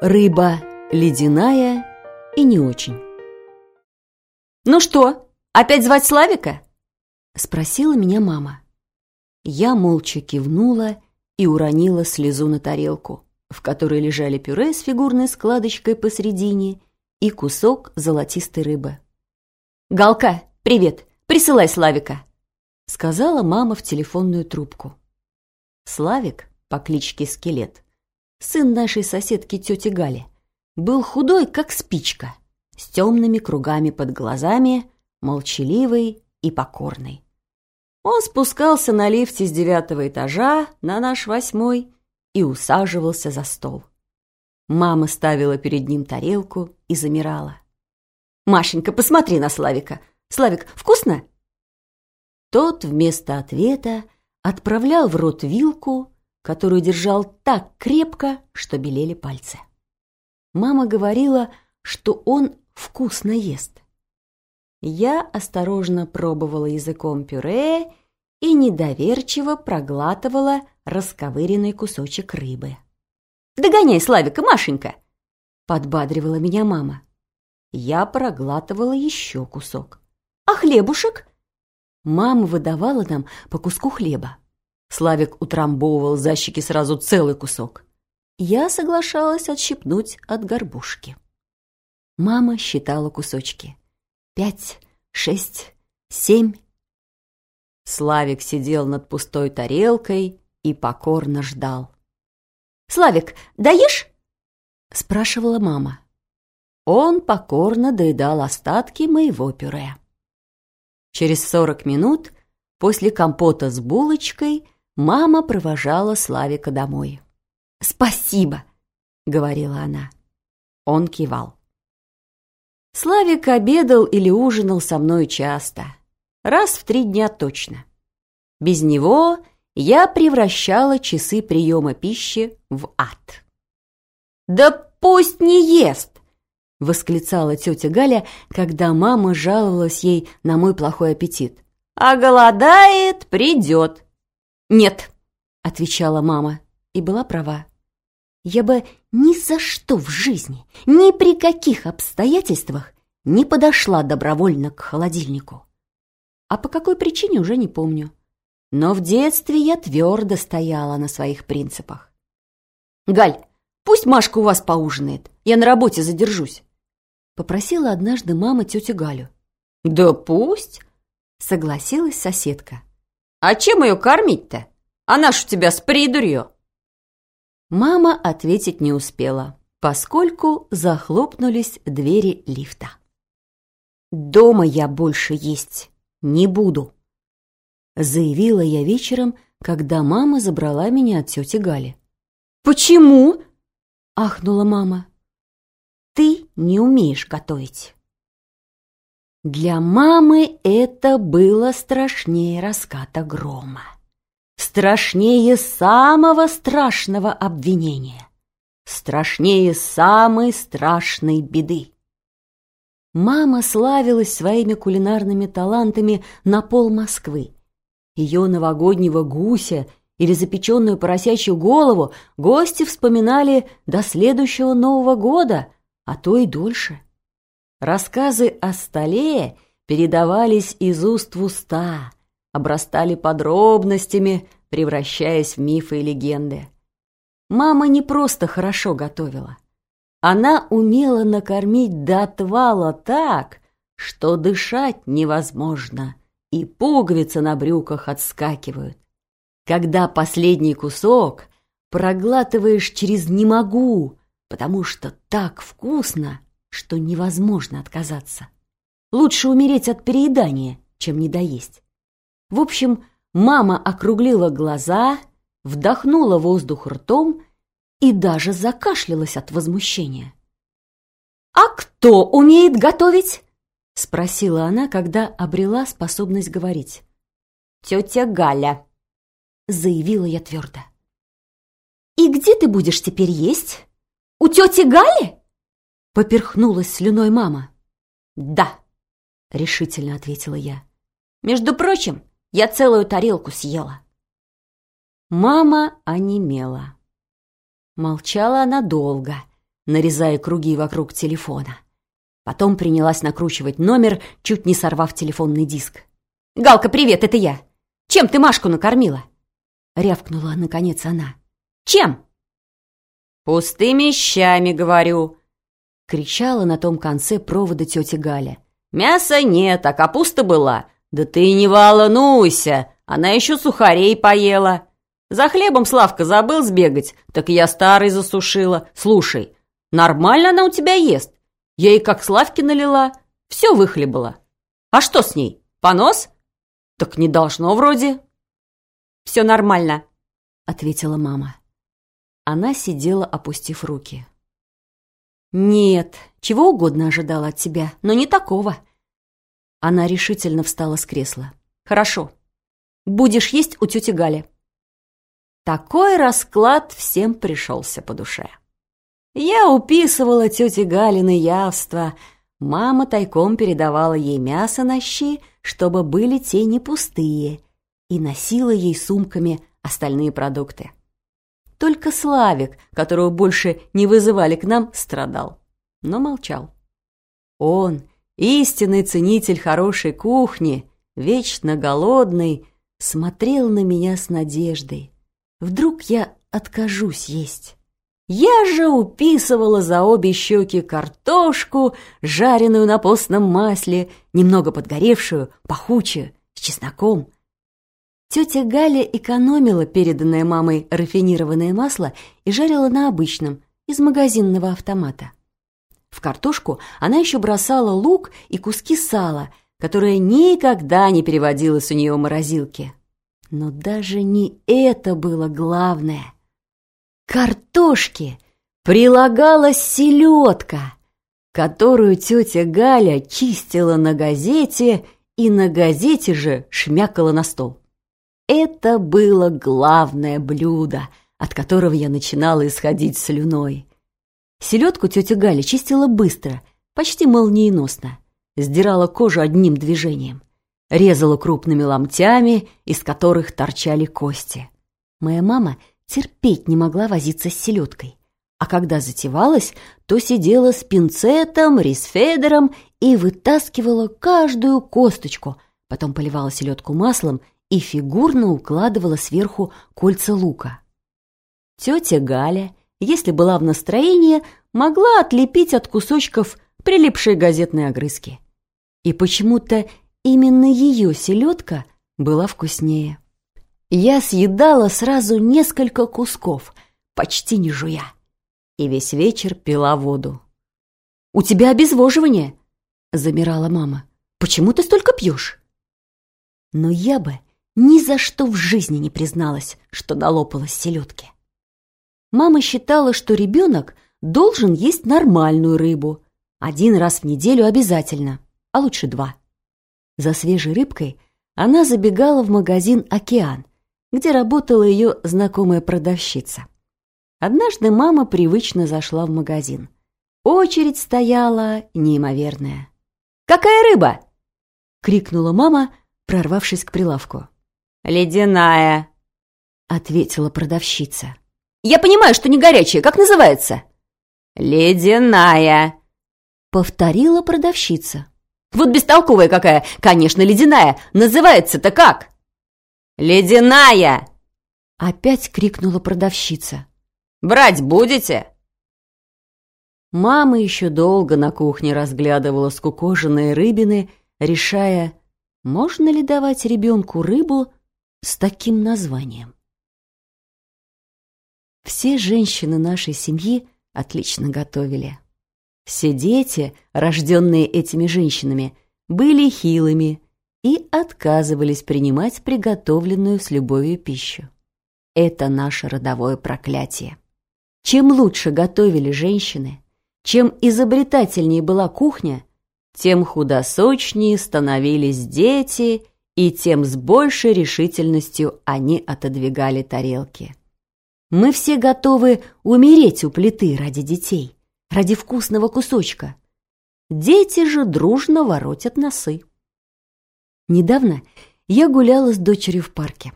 Рыба ледяная и не очень. «Ну что, опять звать Славика?» Спросила меня мама. Я молча кивнула и уронила слезу на тарелку, в которой лежали пюре с фигурной складочкой посередине и кусок золотистой рыбы. «Галка, привет! Присылай Славика!» Сказала мама в телефонную трубку. Славик по кличке Скелет сын нашей соседки тети Гали, был худой, как спичка, с темными кругами под глазами, молчаливый и покорный. Он спускался на лифте с девятого этажа на наш восьмой и усаживался за стол. Мама ставила перед ним тарелку и замирала. «Машенька, посмотри на Славика! Славик, вкусно?» Тот вместо ответа отправлял в рот вилку, которую держал так крепко, что белели пальцы. Мама говорила, что он вкусно ест. Я осторожно пробовала языком пюре и недоверчиво проглатывала расковыренный кусочек рыбы. «Догоняй Славика, Машенька!» — подбадривала меня мама. Я проглатывала еще кусок. «А хлебушек?» Мама выдавала нам по куску хлеба. Славик утрамбовывал за щеки сразу целый кусок. Я соглашалась отщипнуть от горбушки. Мама считала кусочки. Пять, шесть, семь. Славик сидел над пустой тарелкой и покорно ждал. «Славик, даешь?» — спрашивала мама. Он покорно доедал остатки моего пюре. Через сорок минут после компота с булочкой Мама провожала Славика домой. «Спасибо!» — говорила она. Он кивал. Славик обедал или ужинал со мной часто. Раз в три дня точно. Без него я превращала часы приема пищи в ад. «Да пусть не ест!» — восклицала тетя Галя, когда мама жаловалась ей на мой плохой аппетит. «А голодает, придет!» «Нет», — отвечала мама, и была права. Я бы ни за что в жизни, ни при каких обстоятельствах не подошла добровольно к холодильнику. А по какой причине уже не помню. Но в детстве я твердо стояла на своих принципах. «Галь, пусть Машка у вас поужинает, я на работе задержусь», попросила однажды мама тетю Галю. «Да пусть», согласилась соседка. А чем ее кормить-то? Она ж у тебя с придурью!» Мама ответить не успела, поскольку захлопнулись двери лифта. «Дома я больше есть не буду», заявила я вечером, когда мама забрала меня от тети Гали. «Почему?» — ахнула мама. «Ты не умеешь готовить». Для мамы это было страшнее раската грома. Страшнее самого страшного обвинения. Страшнее самой страшной беды. Мама славилась своими кулинарными талантами на пол Москвы. Ее новогоднего гуся или запеченную поросячью голову гости вспоминали до следующего Нового года, а то и дольше. Рассказы о столе передавались из уст в уста, обрастали подробностями, превращаясь в мифы и легенды. Мама не просто хорошо готовила. Она умела накормить до отвала так, что дышать невозможно, и пуговицы на брюках отскакивают. Когда последний кусок проглатываешь через «не могу», потому что так вкусно, что невозможно отказаться. Лучше умереть от переедания, чем не доесть. В общем, мама округлила глаза, вдохнула воздух ртом и даже закашлялась от возмущения. «А кто умеет готовить?» — спросила она, когда обрела способность говорить. «Тетя Галя», — заявила я твердо. «И где ты будешь теперь есть? У тети Гали?» Поперхнулась слюной мама. «Да», — решительно ответила я. «Между прочим, я целую тарелку съела». Мама онемела. Молчала она долго, нарезая круги вокруг телефона. Потом принялась накручивать номер, чуть не сорвав телефонный диск. «Галка, привет, это я! Чем ты Машку накормила?» Рявкнула, наконец, она. «Чем?» «Пустыми щами, говорю!» Кричала на том конце провода тетя Галя. «Мяса нет, а капуста была. Да ты не волнуйся, она еще сухарей поела. За хлебом Славка забыл сбегать, так я старый засушила. Слушай, нормально она у тебя ест. Я ей как Славке налила, все выхлебала. А что с ней, понос? Так не должно вроде». «Все нормально», — ответила мама. Она сидела, опустив руки. «Нет, чего угодно ожидала от тебя, но не такого». Она решительно встала с кресла. «Хорошо. Будешь есть у тети Гали». Такой расклад всем пришелся по душе. Я уписывала тете Галины явства. Мама тайком передавала ей мясо на щи, чтобы были те не пустые, и носила ей сумками остальные продукты. Только Славик, которого больше не вызывали к нам, страдал, но молчал. Он, истинный ценитель хорошей кухни, вечно голодный, смотрел на меня с надеждой. Вдруг я откажусь есть. Я же уписывала за обе щеки картошку, жареную на постном масле, немного подгоревшую, пахучую, с чесноком, Тетя Галя экономила переданное мамой рафинированное масло и жарила на обычном, из магазинного автомата. В картошку она еще бросала лук и куски сала, которое никогда не переводилось у нее в морозилке. Но даже не это было главное. Картошке прилагалась селедка, которую тетя Галя чистила на газете и на газете же шмякала на стол. Это было главное блюдо, от которого я начинала исходить слюной. Селедку тетя Галя чистила быстро, почти молниеносно. Сдирала кожу одним движением. Резала крупными ломтями, из которых торчали кости. Моя мама терпеть не могла возиться с селедкой. А когда затевалась, то сидела с пинцетом, рисфедером и вытаскивала каждую косточку, потом поливала селедку маслом и фигурно укладывала сверху кольца лука. Тетя Галя, если была в настроении, могла отлепить от кусочков прилипшие газетные огрызки. И почему-то именно ее селедка была вкуснее. Я съедала сразу несколько кусков, почти не жуя, и весь вечер пила воду. «У тебя обезвоживание!» — замирала мама. «Почему ты столько пьешь?» Но я бы ни за что в жизни не призналась, что налопалась селедки. Мама считала, что ребенок должен есть нормальную рыбу. Один раз в неделю обязательно, а лучше два. За свежей рыбкой она забегала в магазин «Океан», где работала ее знакомая продавщица. Однажды мама привычно зашла в магазин. Очередь стояла неимоверная. «Какая рыба?» — крикнула мама, прорвавшись к прилавку. «Ледяная», — ответила продавщица. «Я понимаю, что не горячая. Как называется?» «Ледяная», — повторила продавщица. «Вот бестолковая какая! Конечно, ледяная! Называется-то как?» «Ледяная!» — опять крикнула продавщица. «Брать будете?» Мама еще долго на кухне разглядывала скукоженные рыбины, решая, можно ли давать ребенку рыбу с таким названием. Все женщины нашей семьи отлично готовили. Все дети, рожденные этими женщинами, были хилыми и отказывались принимать приготовленную с любовью пищу. Это наше родовое проклятие. Чем лучше готовили женщины, чем изобретательнее была кухня, тем худосочнее становились дети и тем с большей решительностью они отодвигали тарелки. Мы все готовы умереть у плиты ради детей, ради вкусного кусочка. Дети же дружно воротят носы. Недавно я гуляла с дочерью в парке.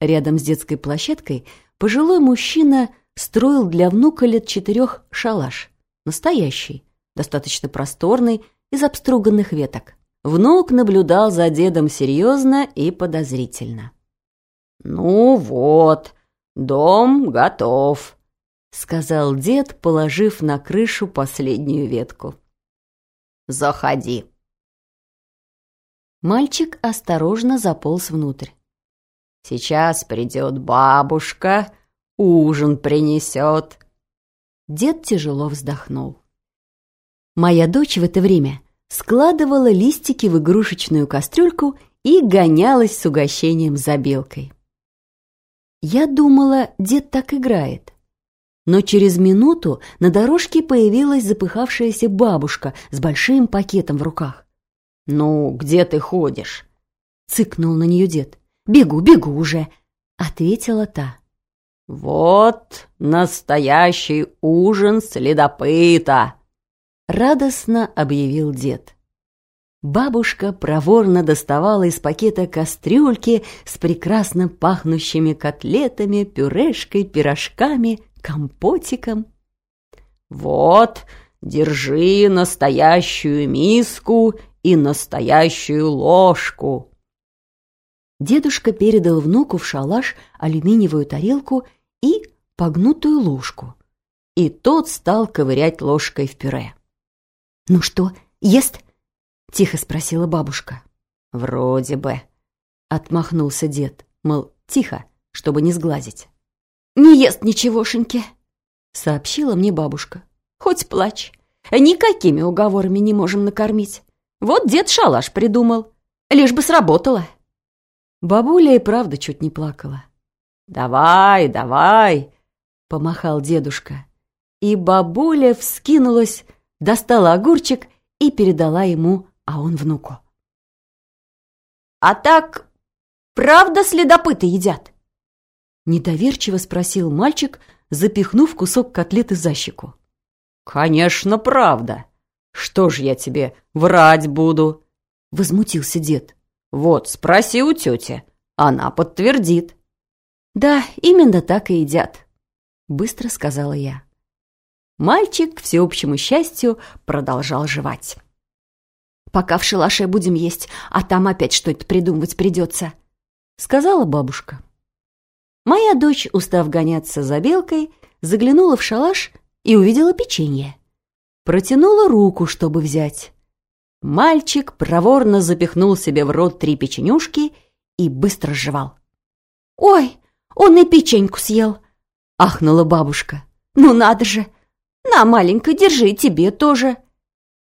Рядом с детской площадкой пожилой мужчина строил для внука лет четырех шалаш. настоящий, достаточно просторный, из обструганных веток. Внук наблюдал за дедом серьезно и подозрительно. «Ну вот, дом готов», — сказал дед, положив на крышу последнюю ветку. «Заходи». Мальчик осторожно заполз внутрь. «Сейчас придет бабушка, ужин принесет». Дед тяжело вздохнул. Моя дочь в это время складывала листики в игрушечную кастрюльку и гонялась с угощением за белкой. Я думала, дед так играет. Но через минуту на дорожке появилась запыхавшаяся бабушка с большим пакетом в руках. «Ну, где ты ходишь?» — цыкнул на нее дед. «Бегу, бегу уже!» — ответила та. «Вот настоящий ужин следопыта!» Радостно объявил дед. Бабушка проворно доставала из пакета кастрюльки с прекрасно пахнущими котлетами, пюрешкой, пирожками, компотиком. «Вот, держи настоящую миску и настоящую ложку!» Дедушка передал внуку в шалаш алюминиевую тарелку и погнутую ложку, и тот стал ковырять ложкой в пюре. «Ну что, ест?» — тихо спросила бабушка. «Вроде бы», — отмахнулся дед, мол, тихо, чтобы не сглазить. «Не ест ничегошеньки», — сообщила мне бабушка. «Хоть плачь. Никакими уговорами не можем накормить. Вот дед шалаш придумал. Лишь бы сработало». Бабуля и правда чуть не плакала. «Давай, давай!» — помахал дедушка. И бабуля вскинулась, достала огурчик и передала ему, а он внуку. «А так, правда следопыты едят?» Недоверчиво спросил мальчик, запихнув кусок котлеты за щеку. «Конечно, правда. Что ж я тебе врать буду?» Возмутился дед. «Вот, спроси у тети, она подтвердит». «Да, именно так и едят», — быстро сказала я. Мальчик, к всеобщему счастью, продолжал жевать. «Пока в шалаше будем есть, а там опять что-то придумывать придется», — сказала бабушка. Моя дочь, устав гоняться за белкой, заглянула в шалаш и увидела печенье. Протянула руку, чтобы взять. Мальчик проворно запихнул себе в рот три печенюшки и быстро жевал. «Ой, он и печеньку съел!» — ахнула бабушка. «Ну надо же! «На, маленькая, держи, тебе тоже!»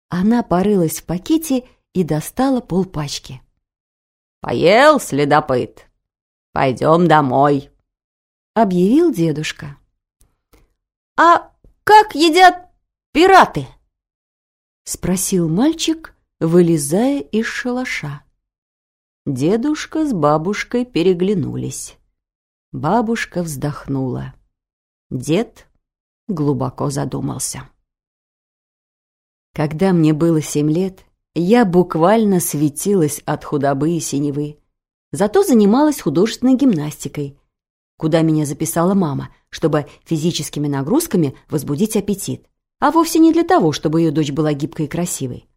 Она порылась в пакете и достала полпачки. «Поел, следопыт? Пойдем домой!» — объявил дедушка. «А как едят пираты?» — спросил мальчик, вылезая из шалаша. Дедушка с бабушкой переглянулись. Бабушка вздохнула. Дед глубоко задумался. Когда мне было семь лет, я буквально светилась от худобы и синевы. Зато занималась художественной гимнастикой, куда меня записала мама, чтобы физическими нагрузками возбудить аппетит, а вовсе не для того, чтобы ее дочь была гибкой и красивой.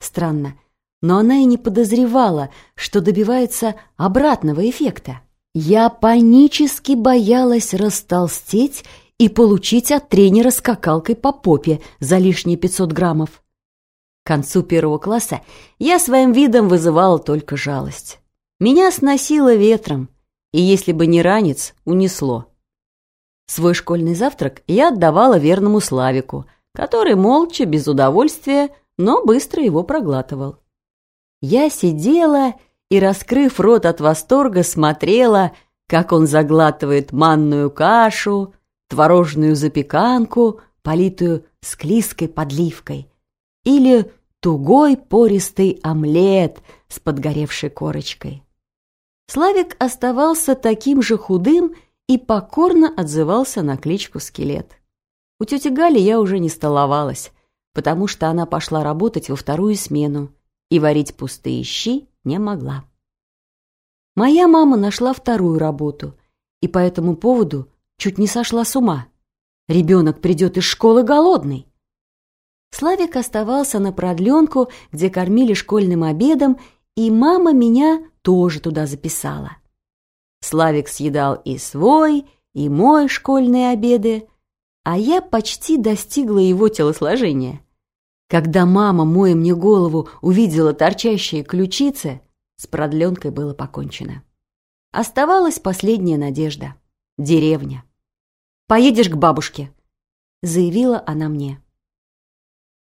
Странно, но она и не подозревала, что добивается обратного эффекта. Я панически боялась растолстеть и получить от тренера скакалкой по попе за лишние 500 граммов. К концу первого класса я своим видом вызывала только жалость. Меня сносило ветром, и если бы не ранец, унесло. Свой школьный завтрак я отдавала верному Славику, который молча, без удовольствия, но быстро его проглатывал. Я сидела и, раскрыв рот от восторга, смотрела, как он заглатывает манную кашу, творожную запеканку, политую склизкой подливкой, или тугой пористый омлет с подгоревшей корочкой. Славик оставался таким же худым и покорно отзывался на кличку «Скелет». У тети Гали я уже не столовалась, потому что она пошла работать во вторую смену и варить пустые щи не могла. Моя мама нашла вторую работу, и по этому поводу чуть не сошла с ума. Ребенок придет из школы голодный. Славик оставался на продленку, где кормили школьным обедом, и мама меня тоже туда записала. Славик съедал и свой, и мой школьные обеды, а я почти достигла его телосложения. Когда мама, моя мне голову, увидела торчащие ключицы, с продленкой было покончено. Оставалась последняя надежда — деревня. «Поедешь к бабушке», — заявила она мне.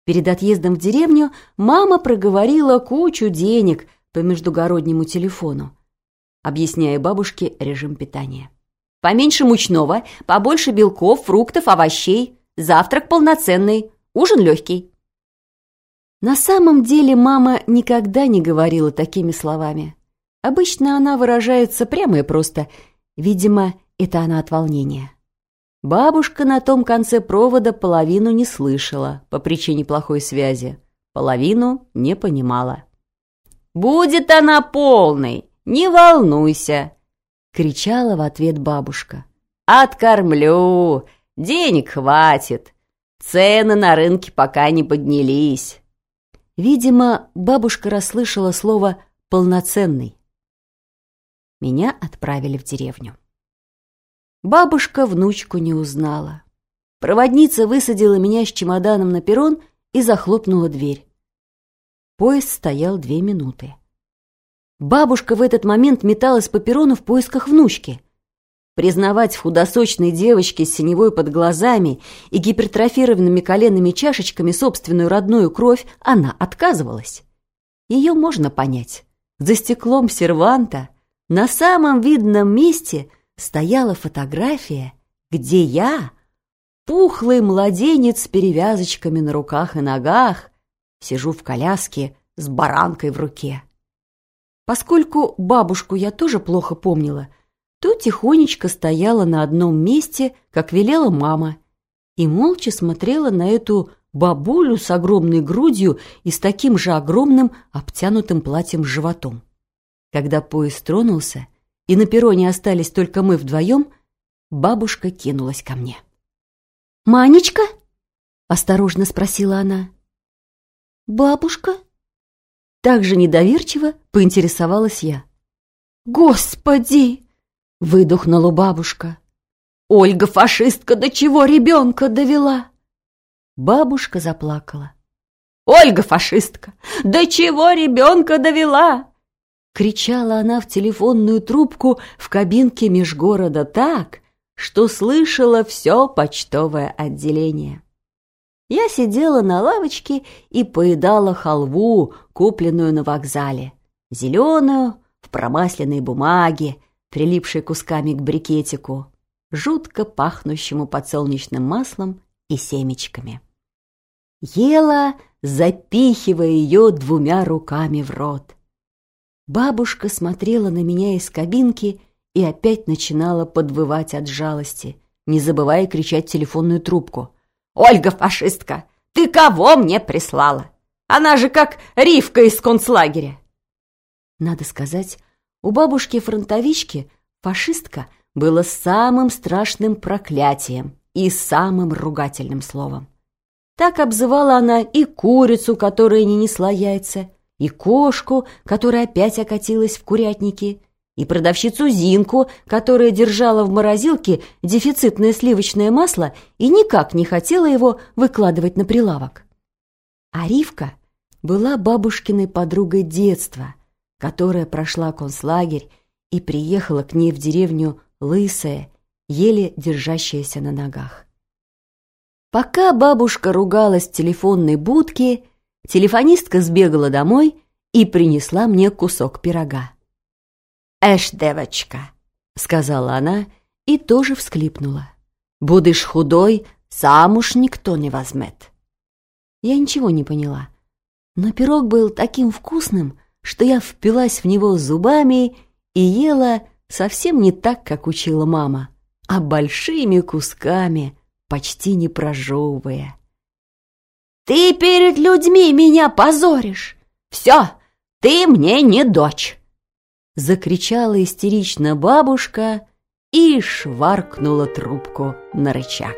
Перед отъездом в деревню мама проговорила кучу денег по междугороднему телефону, объясняя бабушке режим питания. «Поменьше мучного, побольше белков, фруктов, овощей, завтрак полноценный, ужин легкий». На самом деле мама никогда не говорила такими словами. Обычно она выражается прямо и просто. Видимо, это она от волнения. Бабушка на том конце провода половину не слышала по причине плохой связи, половину не понимала. «Будет она полной, не волнуйся!» — кричала в ответ бабушка. «Откормлю! Денег хватит! Цены на рынке пока не поднялись!» Видимо, бабушка расслышала слово «полноценный». Меня отправили в деревню. Бабушка внучку не узнала. Проводница высадила меня с чемоданом на перрон и захлопнула дверь. Поезд стоял две минуты. Бабушка в этот момент металась по перрону в поисках внучки. Признавать в худосочной девочке с синевой под глазами и гипертрофированными коленными чашечками собственную родную кровь она отказывалась. Ее можно понять. За стеклом серванта на самом видном месте – стояла фотография, где я, пухлый младенец с перевязочками на руках и ногах, сижу в коляске с баранкой в руке. Поскольку бабушку я тоже плохо помнила, то тихонечко стояла на одном месте, как велела мама, и молча смотрела на эту бабулю с огромной грудью и с таким же огромным обтянутым платьем животом. Когда поезд тронулся, и на перроне остались только мы вдвоем, бабушка кинулась ко мне. «Манечка?» — осторожно спросила она. «Бабушка?» Так же недоверчиво поинтересовалась я. «Господи!» — выдохнула бабушка. «Ольга, фашистка, до чего ребенка довела?» Бабушка заплакала. «Ольга, фашистка, до чего ребенка довела?» Кричала она в телефонную трубку в кабинке межгорода так, что слышала все почтовое отделение. Я сидела на лавочке и поедала халву, купленную на вокзале, зеленую, в промасленной бумаге, прилипшей кусками к брикетику, жутко пахнущему подсолнечным маслом и семечками. Ела, запихивая ее двумя руками в рот. Бабушка смотрела на меня из кабинки и опять начинала подвывать от жалости, не забывая кричать телефонную трубку. «Ольга, фашистка, ты кого мне прислала? Она же как Ривка из концлагеря!» Надо сказать, у бабушки-фронтовички фашистка было самым страшным проклятием и самым ругательным словом. Так обзывала она и курицу, которая не несла яйца, и кошку, которая опять окатилась в курятнике, и продавщицу Зинку, которая держала в морозилке дефицитное сливочное масло и никак не хотела его выкладывать на прилавок. А Ривка была бабушкиной подругой детства, которая прошла концлагерь и приехала к ней в деревню лысая, еле держащаяся на ногах. Пока бабушка ругалась в телефонной будке, Телефонистка сбегала домой и принесла мне кусок пирога. «Эш, девочка», — сказала она и тоже всклипнула. «Будешь худой, замуж никто не возьмет». Я ничего не поняла, но пирог был таким вкусным, что я впилась в него зубами и ела совсем не так, как учила мама, а большими кусками, почти не прожевывая. Ты перед людьми меня позоришь! Все, ты мне не дочь!» Закричала истерично бабушка и шваркнула трубку на рычаг.